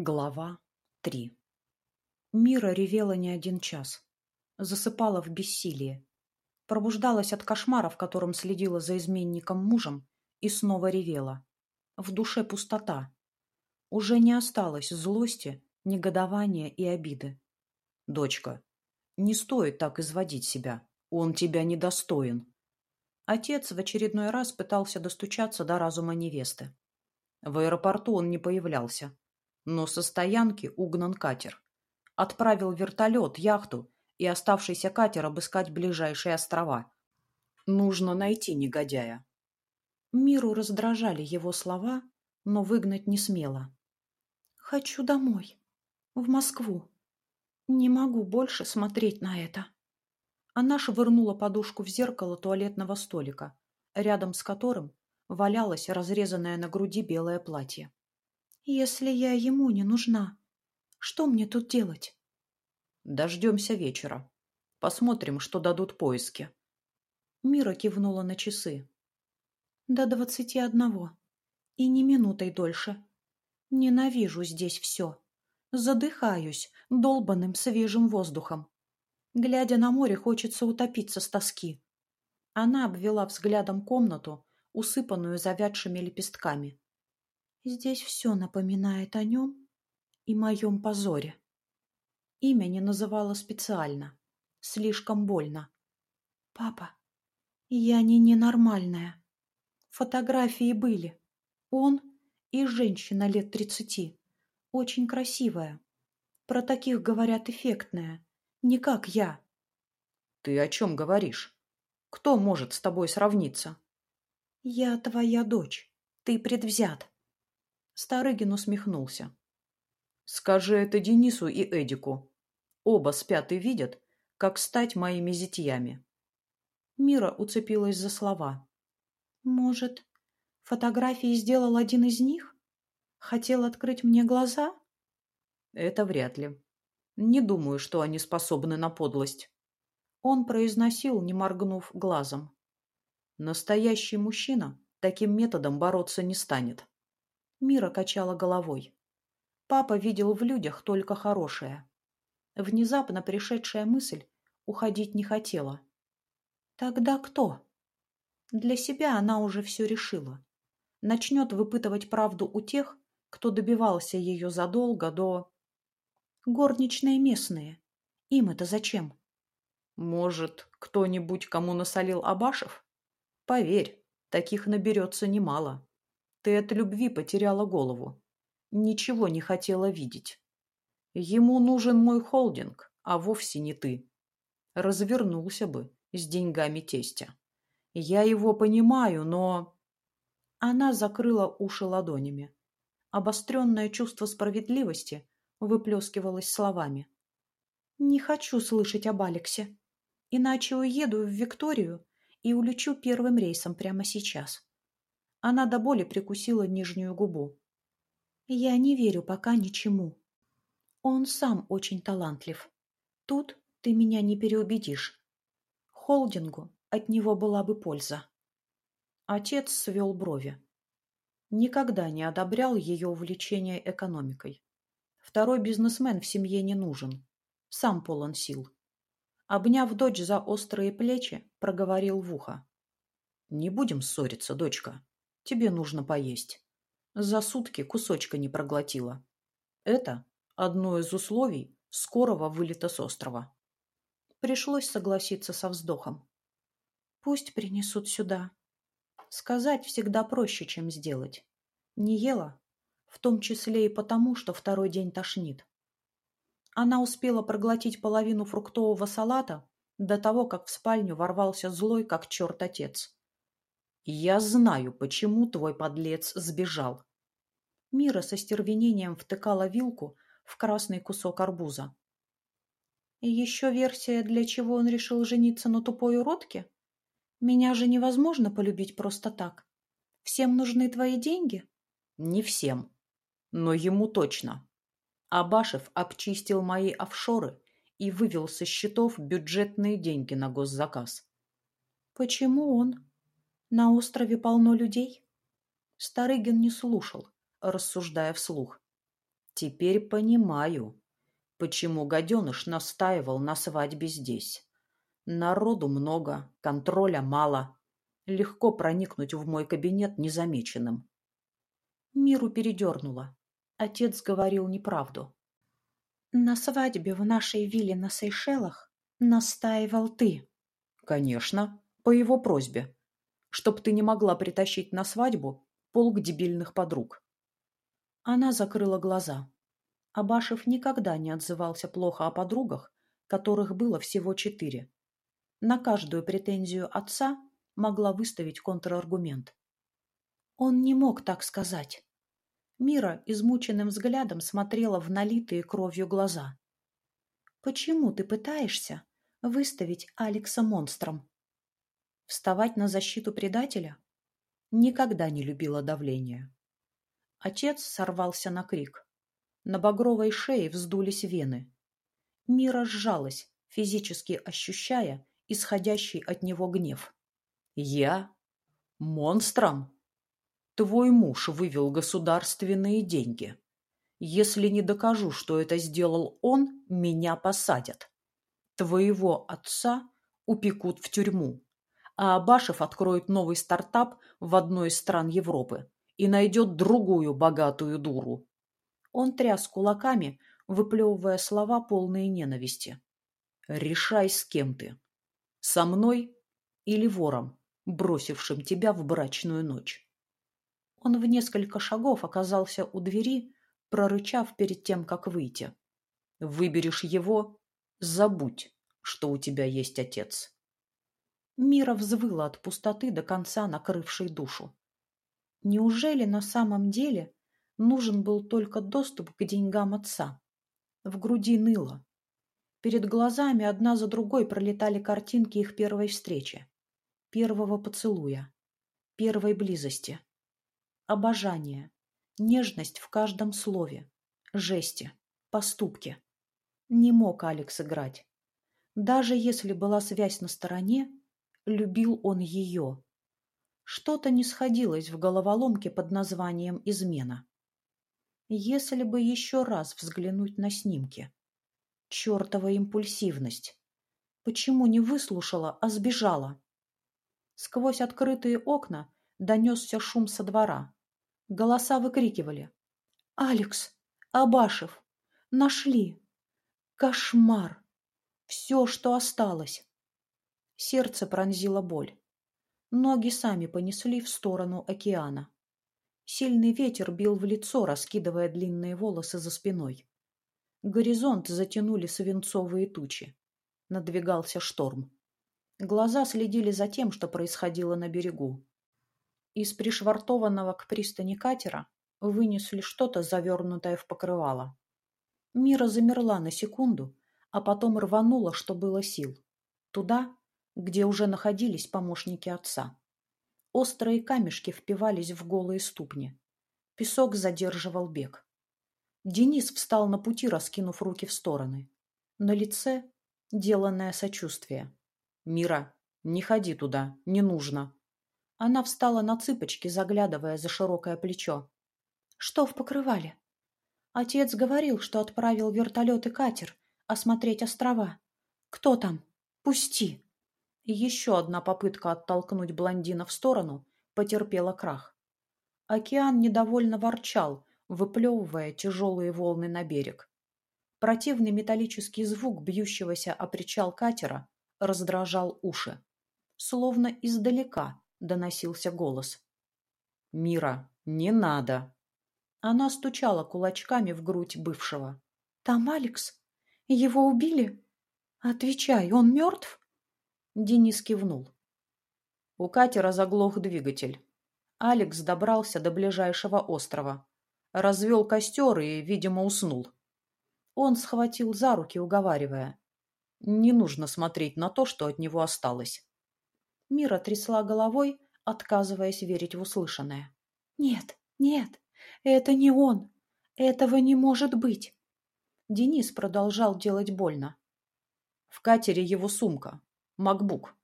Глава 3 Мира ревела не один час. Засыпала в бессилии. Пробуждалась от кошмара, в котором следила за изменником мужем, и снова ревела. В душе пустота. Уже не осталось злости, негодования и обиды. «Дочка, не стоит так изводить себя. Он тебя недостоин». Отец в очередной раз пытался достучаться до разума невесты. В аэропорту он не появлялся но со стоянки угнан катер. Отправил вертолет, яхту и оставшийся катер обыскать ближайшие острова. Нужно найти негодяя. Миру раздражали его слова, но выгнать не смела. «Хочу домой. В Москву. Не могу больше смотреть на это». Она швырнула подушку в зеркало туалетного столика, рядом с которым валялось разрезанное на груди белое платье. Если я ему не нужна, что мне тут делать? Дождемся вечера. Посмотрим, что дадут поиски. Мира кивнула на часы. До двадцати одного. И не минутой дольше. Ненавижу здесь все. Задыхаюсь долбанным свежим воздухом. Глядя на море, хочется утопиться с тоски. Она обвела взглядом комнату, усыпанную завядшими лепестками. Здесь все напоминает о нем и моем позоре. Имя не называла специально. Слишком больно. Папа, я не ненормальная. Фотографии были. Он и женщина лет тридцати. Очень красивая. Про таких говорят эффектная. Не как я. Ты о чем говоришь? Кто может с тобой сравниться? Я твоя дочь. Ты предвзят. Старыгин усмехнулся. «Скажи это Денису и Эдику. Оба спят и видят, как стать моими зятьями». Мира уцепилась за слова. «Может, фотографии сделал один из них? Хотел открыть мне глаза?» «Это вряд ли. Не думаю, что они способны на подлость». Он произносил, не моргнув глазом. «Настоящий мужчина таким методом бороться не станет». Мира качала головой. Папа видел в людях только хорошее. Внезапно пришедшая мысль уходить не хотела. Тогда кто? Для себя она уже все решила. Начнет выпытывать правду у тех, кто добивался ее задолго до... Горничные местные. Им это зачем? Может, кто-нибудь кому насолил Абашев? Поверь, таких наберется немало. Ты от любви потеряла голову. Ничего не хотела видеть. Ему нужен мой холдинг, а вовсе не ты. Развернулся бы с деньгами тестя. Я его понимаю, но... Она закрыла уши ладонями. Обостренное чувство справедливости выплескивалось словами. «Не хочу слышать об Алексе, иначе уеду в Викторию и улечу первым рейсом прямо сейчас». Она до боли прикусила нижнюю губу. «Я не верю пока ничему. Он сам очень талантлив. Тут ты меня не переубедишь. Холдингу от него была бы польза». Отец свел брови. Никогда не одобрял ее увлечение экономикой. Второй бизнесмен в семье не нужен. Сам полон сил. Обняв дочь за острые плечи, проговорил в ухо. «Не будем ссориться, дочка. Тебе нужно поесть. За сутки кусочка не проглотила. Это одно из условий скорого вылета с острова. Пришлось согласиться со вздохом. Пусть принесут сюда. Сказать всегда проще, чем сделать. Не ела, в том числе и потому, что второй день тошнит. Она успела проглотить половину фруктового салата до того, как в спальню ворвался злой, как черт отец. «Я знаю, почему твой подлец сбежал». Мира со стервенением втыкала вилку в красный кусок арбуза. Еще версия, для чего он решил жениться на тупой уродке? Меня же невозможно полюбить просто так. Всем нужны твои деньги? Не всем. Но ему точно. Абашев обчистил мои офшоры и вывел со счетов бюджетные деньги на госзаказ. Почему он? На острове полно людей. Старыгин не слушал, рассуждая вслух. Теперь понимаю, почему гаденыш настаивал на свадьбе здесь. Народу много, контроля мало. Легко проникнуть в мой кабинет незамеченным. Миру передернуло. Отец говорил неправду. На свадьбе в нашей вилле на Сейшелах настаивал ты. Конечно, по его просьбе. Чтоб ты не могла притащить на свадьбу полк дебильных подруг. Она закрыла глаза. Абашев никогда не отзывался плохо о подругах, которых было всего четыре. На каждую претензию отца могла выставить контраргумент. Он не мог так сказать. Мира измученным взглядом смотрела в налитые кровью глаза. «Почему ты пытаешься выставить Алекса монстром?» «Вставать на защиту предателя?» Никогда не любила давления. Отец сорвался на крик. На багровой шее вздулись вены. Мира сжалась, физически ощущая исходящий от него гнев. «Я? Монстром? Твой муж вывел государственные деньги. Если не докажу, что это сделал он, меня посадят. Твоего отца упекут в тюрьму, а Абашев откроет новый стартап в одной из стран Европы и найдет другую богатую дуру. Он тряс кулаками, выплевывая слова полные ненависти. «Решай, с кем ты. Со мной или вором, бросившим тебя в брачную ночь?» Он в несколько шагов оказался у двери, прорычав перед тем, как выйти. «Выберешь его — забудь, что у тебя есть отец». Мира взвыла от пустоты до конца накрывшей душу. Неужели на самом деле нужен был только доступ к деньгам отца? В груди ныло. Перед глазами одна за другой пролетали картинки их первой встречи, первого поцелуя, первой близости. Обожание, нежность в каждом слове, жесте, поступке. Не мог Алекс играть. Даже если была связь на стороне, любил он ее. Что-то не сходилось в головоломке под названием «измена». Если бы еще раз взглянуть на снимки. Чертова импульсивность. Почему не выслушала, а сбежала? Сквозь открытые окна донесся шум со двора. Голоса выкрикивали. «Алекс! Абашев! Нашли! Кошмар! Все, что осталось!» Сердце пронзило боль. Ноги сами понесли в сторону океана. Сильный ветер бил в лицо, раскидывая длинные волосы за спиной. Горизонт затянули свинцовые тучи. Надвигался шторм. Глаза следили за тем, что происходило на берегу. Из пришвартованного к пристани катера вынесли что-то, завернутое в покрывало. Мира замерла на секунду, а потом рванула, что было сил. Туда, где уже находились помощники отца. Острые камешки впивались в голые ступни. Песок задерживал бег. Денис встал на пути, раскинув руки в стороны. На лице деланное сочувствие. «Мира, не ходи туда, не нужно». Она встала на цыпочки, заглядывая за широкое плечо. «Что в покрывале?» Отец говорил, что отправил вертолет и катер осмотреть острова. «Кто там? Пусти!» И еще одна попытка оттолкнуть блондина в сторону потерпела крах. Океан недовольно ворчал, выплевывая тяжелые волны на берег. Противный металлический звук бьющегося о причал катера раздражал уши. Словно издалека доносился голос. «Мира, не надо!» Она стучала кулачками в грудь бывшего. «Там Алекс? Его убили? Отвечай, он мертв?» Денис кивнул. У катера заглох двигатель. Алекс добрался до ближайшего острова. Развел костер и, видимо, уснул. Он схватил за руки, уговаривая. Не нужно смотреть на то, что от него осталось. Мира трясла головой, отказываясь верить в услышанное. «Нет, нет, это не он. Этого не может быть». Денис продолжал делать больно. В катере его сумка, Макбук.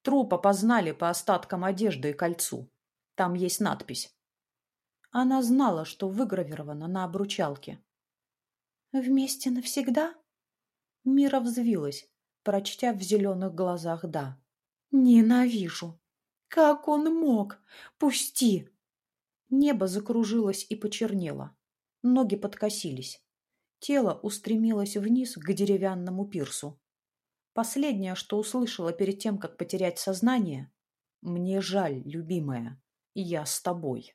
Труп опознали по остаткам одежды и кольцу. Там есть надпись. Она знала, что выгравировано на обручалке. Вместе навсегда? Мира взвилась, прочтя в зеленых глазах «да». Ненавижу. Как он мог? Пусти! Небо закружилось и почернело. Ноги подкосились. Тело устремилось вниз к деревянному пирсу. Последнее, что услышала перед тем, как потерять сознание, «Мне жаль, любимая, я с тобой».